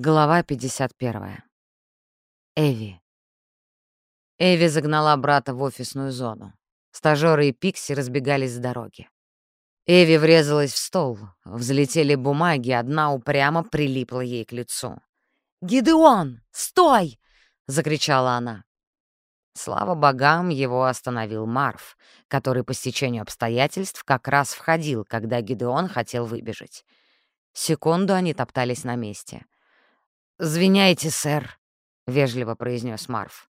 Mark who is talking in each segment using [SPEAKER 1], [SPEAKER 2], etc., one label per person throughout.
[SPEAKER 1] Глава 51. Эви. Эви загнала брата в офисную зону. Стажёры и Пикси разбегались с дороги. Эви врезалась в стол. Взлетели бумаги, одна упрямо прилипла ей к лицу. «Гидеон, стой!» — закричала она. Слава богам, его остановил Марф, который по стечению обстоятельств как раз входил, когда Гидеон хотел выбежать. Секунду они топтались на месте — «Звиняйте, сэр», — вежливо произнес Марф.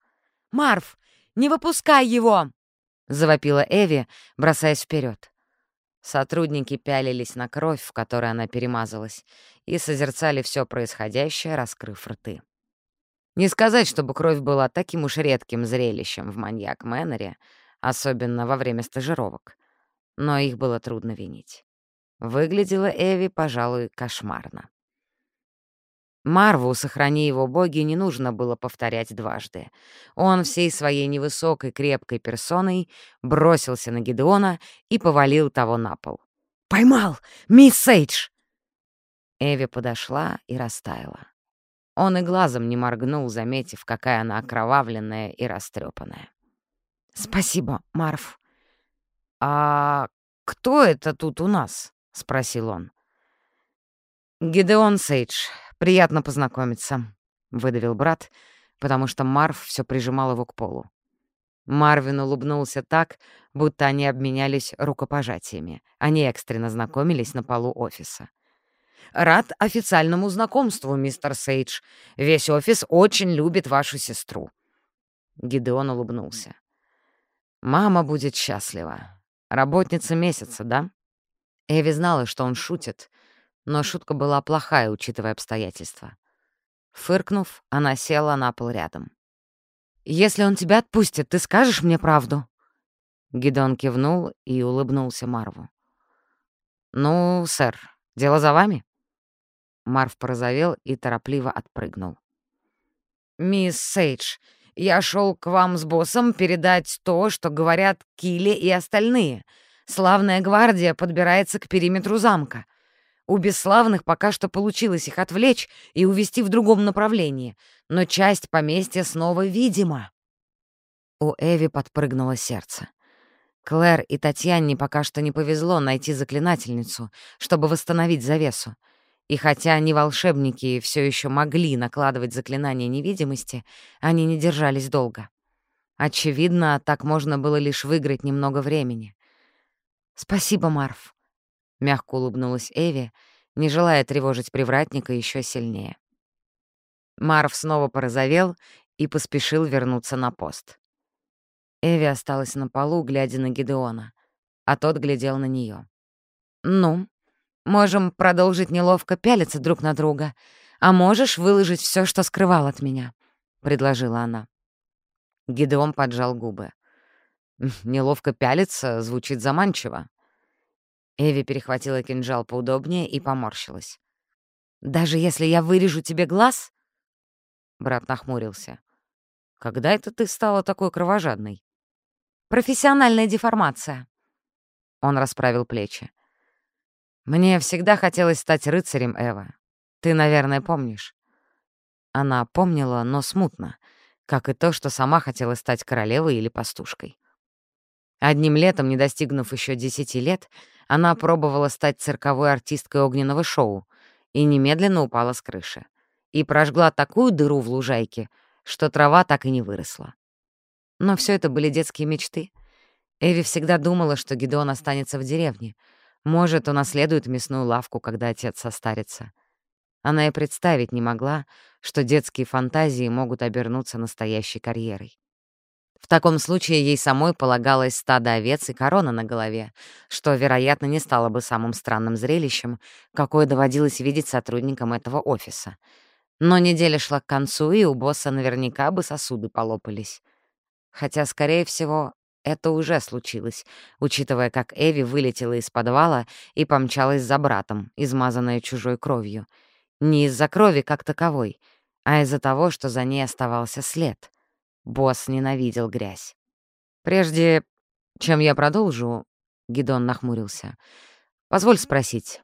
[SPEAKER 2] «Марф, не выпускай его!»
[SPEAKER 1] — завопила Эви, бросаясь вперед. Сотрудники пялились на кровь, в которой она перемазалась, и созерцали все происходящее, раскрыв рты. Не сказать, чтобы кровь была таким уж редким зрелищем в маньяк Мэннере, особенно во время стажировок, но их было трудно винить. Выглядела Эви, пожалуй, кошмарно. Марву, сохрани его боги, не нужно было повторять дважды. Он всей своей невысокой крепкой персоной бросился на Гедеона и повалил того на пол.
[SPEAKER 2] «Поймал! Мисс Сейдж!»
[SPEAKER 1] Эви подошла и растаяла. Он и глазом не моргнул, заметив, какая она окровавленная и растрепанная.
[SPEAKER 2] «Спасибо, Марв».
[SPEAKER 1] «А кто это тут у нас?» — спросил он.
[SPEAKER 2] «Гидеон Сейдж, «Приятно познакомиться», — выдавил брат, потому что Марв все прижимал его к полу. Марвин улыбнулся так, будто они обменялись рукопожатиями. Они экстренно знакомились на полу офиса. «Рад официальному знакомству, мистер Сейдж. Весь офис очень любит вашу сестру». Гидеон улыбнулся. «Мама будет счастлива. Работница месяца, да?» Эви знала, что он шутит, но шутка была плохая, учитывая обстоятельства. Фыркнув, она села на пол рядом. «Если он тебя отпустит, ты скажешь мне правду?» Гидон кивнул и улыбнулся Марву. «Ну, сэр, дело за вами?» Марв порозовел и торопливо отпрыгнул. «Мисс Сейдж, я шел к вам с боссом передать то, что говорят Килли и остальные. Славная гвардия подбирается к периметру замка. У бесславных пока что получилось их отвлечь и увести в другом направлении, но часть поместья снова видима. У Эви подпрыгнуло сердце. Клэр и Татьяне пока что не повезло найти заклинательницу, чтобы восстановить завесу. И хотя они волшебники все еще могли накладывать заклинания невидимости, они не держались долго. Очевидно, так можно было лишь выиграть немного времени. «Спасибо, Марф», — мягко улыбнулась Эви, не желая тревожить привратника еще сильнее. Марв снова порозовел и поспешил вернуться на пост. Эви осталась на полу, глядя на Гидеона, а тот глядел на нее. «Ну, можем продолжить неловко пялиться друг на друга, а можешь выложить все, что скрывал от меня», — предложила она. Гидеон поджал губы. «Неловко пялиться звучит заманчиво. Эви перехватила кинжал поудобнее и поморщилась. «Даже если я вырежу тебе глаз?» Брат нахмурился. «Когда это ты стала такой кровожадной?» «Профессиональная деформация». Он расправил плечи. «Мне всегда хотелось стать рыцарем, Эва. Ты, наверное, помнишь». Она помнила, но смутно, как и то, что сама хотела стать королевой или пастушкой. Одним летом, не достигнув еще десяти лет, она пробовала стать цирковой артисткой огненного шоу и немедленно упала с крыши. И прожгла такую дыру в лужайке, что трава так и не выросла. Но все это были детские мечты. Эви всегда думала, что Гидеон останется в деревне. Может, унаследует мясную лавку, когда отец состарится. Она и представить не могла, что детские фантазии могут обернуться настоящей карьерой. В таком случае ей самой полагалось стадо овец и корона на голове, что, вероятно, не стало бы самым странным зрелищем, какое доводилось видеть сотрудникам этого офиса. Но неделя шла к концу, и у босса наверняка бы сосуды полопались. Хотя, скорее всего, это уже случилось, учитывая, как Эви вылетела из подвала и помчалась за братом, измазанная чужой кровью. Не из-за крови как таковой, а из-за того, что за ней оставался след — Босс ненавидел грязь. «Прежде чем я продолжу», — Гидон нахмурился, — «позволь спросить,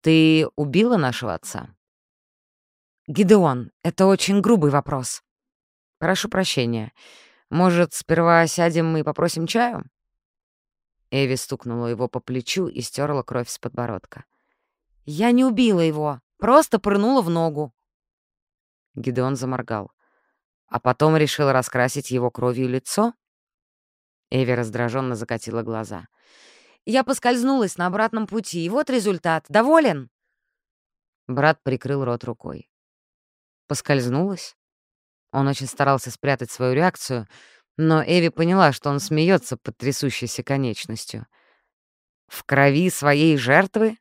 [SPEAKER 2] ты убила нашего отца?» Гидеон, это очень грубый вопрос. Прошу прощения. Может, сперва сядем и попросим чаю? Эви стукнула его по плечу и стерла кровь с подбородка. «Я не убила его, просто прынула в ногу». Гидеон заморгал. А потом решил раскрасить его кровью лицо? Эви раздраженно закатила глаза. «Я поскользнулась на обратном пути, и вот результат. Доволен?» Брат прикрыл рот рукой. Поскользнулась? Он очень старался спрятать свою реакцию, но Эви поняла, что он смеется под трясущейся конечностью. «В крови своей жертвы?»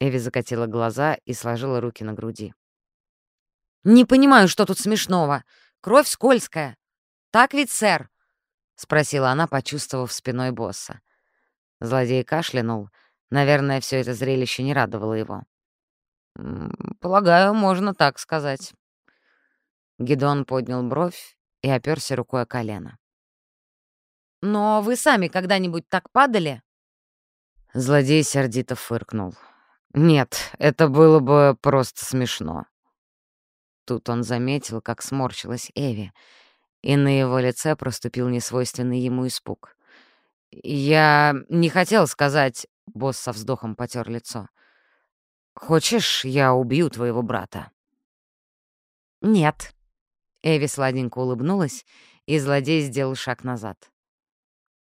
[SPEAKER 2] Эви закатила глаза и сложила руки на груди. «Не понимаю, что тут смешного. Кровь скользкая. Так ведь, сэр?» — спросила она, почувствовав спиной босса. Злодей кашлянул. Наверное, все это зрелище не радовало его. «Полагаю, можно так сказать». Гидон поднял бровь и оперся рукой о колено. «Но вы сами когда-нибудь так падали?» Злодей сердито фыркнул. «Нет, это было бы просто смешно». Тут он заметил, как сморщилась Эви, и на его лице проступил несвойственный ему испуг. «Я не хотел сказать...» — босс со вздохом потер лицо. «Хочешь, я убью твоего брата?» «Нет». Эви сладенько улыбнулась, и злодей сделал шаг назад.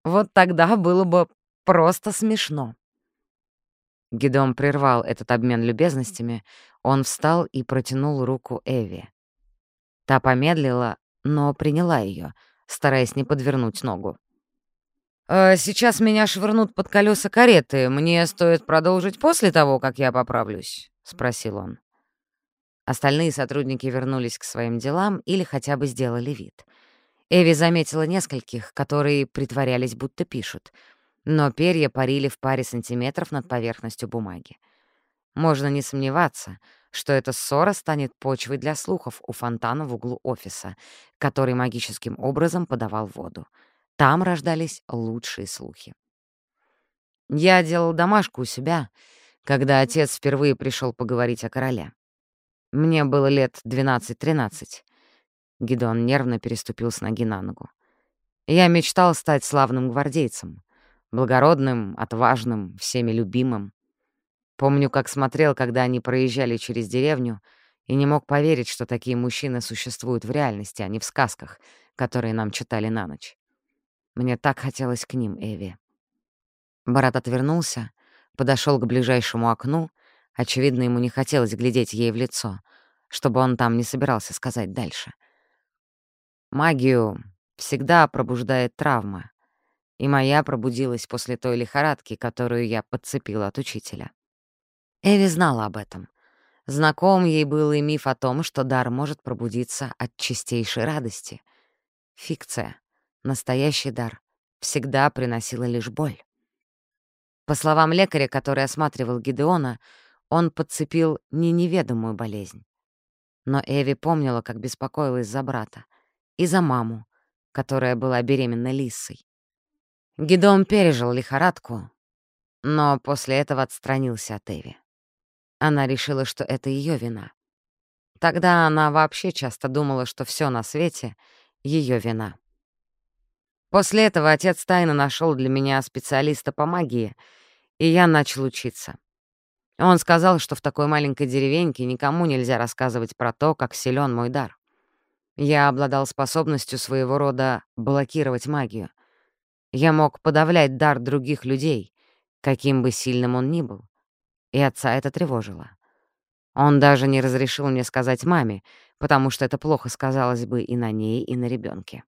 [SPEAKER 2] «Вот тогда было бы просто смешно». Гидом прервал этот обмен любезностями, он встал и протянул руку Эви. Та помедлила, но приняла ее, стараясь не подвернуть ногу. «Э, «Сейчас меня швырнут под колеса кареты. Мне стоит продолжить после того, как я поправлюсь?» — спросил он. Остальные сотрудники вернулись к своим делам или хотя бы сделали вид. Эви заметила нескольких, которые притворялись, будто пишут, но перья парили в паре сантиметров над поверхностью бумаги. Можно не сомневаться, что эта ссора станет почвой для слухов у фонтана в углу офиса, который магическим образом подавал воду. Там рождались лучшие слухи. Я делал домашку у себя, когда отец впервые пришел поговорить о короле. Мне было лет 12-13. Гидон нервно переступил с ноги на ногу. Я мечтал стать славным гвардейцем, благородным, отважным, всеми любимым. Помню, как смотрел, когда они проезжали через деревню, и не мог поверить, что такие мужчины существуют в реальности, а не в сказках, которые нам читали на ночь. Мне так хотелось к ним, Эви. Барат отвернулся, подошел к ближайшему окну. Очевидно, ему не хотелось глядеть ей в лицо, чтобы он там не собирался сказать дальше. Магию всегда пробуждает травма, и моя пробудилась после той лихорадки, которую я подцепила от учителя. Эви знала об этом. Знаком ей был и миф о том, что дар может пробудиться от чистейшей радости. Фикция, настоящий дар, всегда приносила лишь боль. По словам лекаря, который осматривал Гидеона, он подцепил не неведомую болезнь. Но Эви помнила, как беспокоилась за брата и за маму, которая была беременна Лисой. Гидеон пережил лихорадку, но после этого отстранился от Эви. Она решила, что это ее вина. Тогда она вообще часто думала, что все на свете — ее вина. После этого отец тайно нашел для меня специалиста по магии, и я начал учиться. Он сказал, что в такой маленькой деревеньке никому нельзя рассказывать про то, как силен мой дар. Я обладал способностью своего рода блокировать магию. Я мог подавлять дар других людей, каким бы сильным он ни был и отца это тревожило. Он даже не разрешил мне сказать маме, потому что это плохо сказалось бы и на ней, и на ребенке.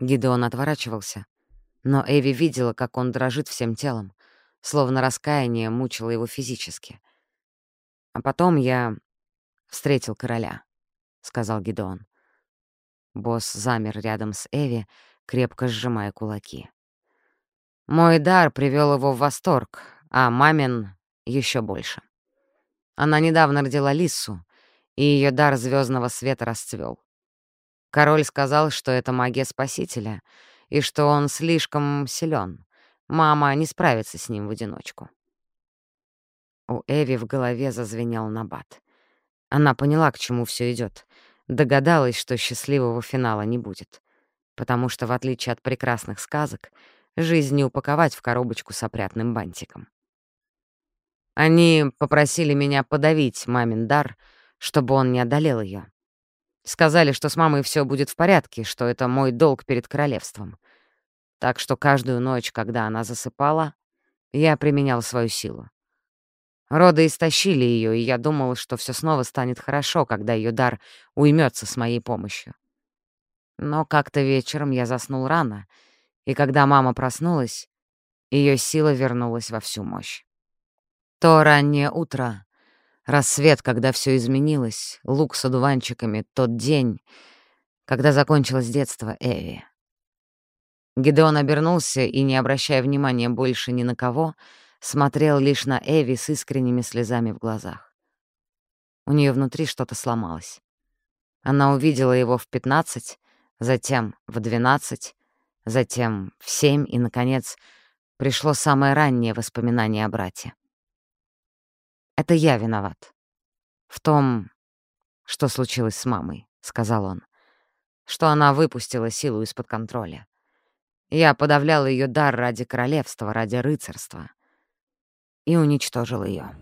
[SPEAKER 2] Гидеон отворачивался, но Эви видела, как он дрожит всем телом, словно раскаяние мучило его физически. «А потом я встретил короля», — сказал Гидеон. Босс замер рядом с Эви, крепко сжимая кулаки. Мой дар привел его в восторг, а мамин еще больше. Она недавно родила Лису, и ее дар звездного света расцвел. Король сказал, что это магия Спасителя, и что он слишком силен. Мама не справится с ним в одиночку. У Эви в голове зазвенел набат. Она поняла, к чему все идет, догадалась, что счастливого финала не будет, потому что, в отличие от прекрасных сказок, жизнь не упаковать в коробочку с опрятным бантиком. Они попросили меня подавить мамин дар, чтобы он не одолел ее. Сказали, что с мамой все будет в порядке, что это мой долг перед королевством. Так что каждую ночь, когда она засыпала, я применял свою силу. Роды истощили ее, и я думал, что все снова станет хорошо, когда ее дар уймется с моей помощью. Но как-то вечером я заснул рано, и когда мама проснулась, ее сила вернулась во всю мощь. То раннее утро, рассвет, когда все изменилось, лук с одуванчиками, тот день, когда закончилось детство Эви. Гидеон обернулся и, не обращая внимания больше ни на кого, смотрел лишь на Эви с искренними слезами в глазах. У нее внутри что-то сломалось. Она увидела его в пятнадцать, затем в двенадцать, затем в семь, и, наконец, пришло самое раннее воспоминание о брате. «Это я виноват. В том, что случилось с мамой», — сказал он, «что она выпустила силу из-под контроля. Я подавлял ее дар ради королевства, ради рыцарства и уничтожил ее.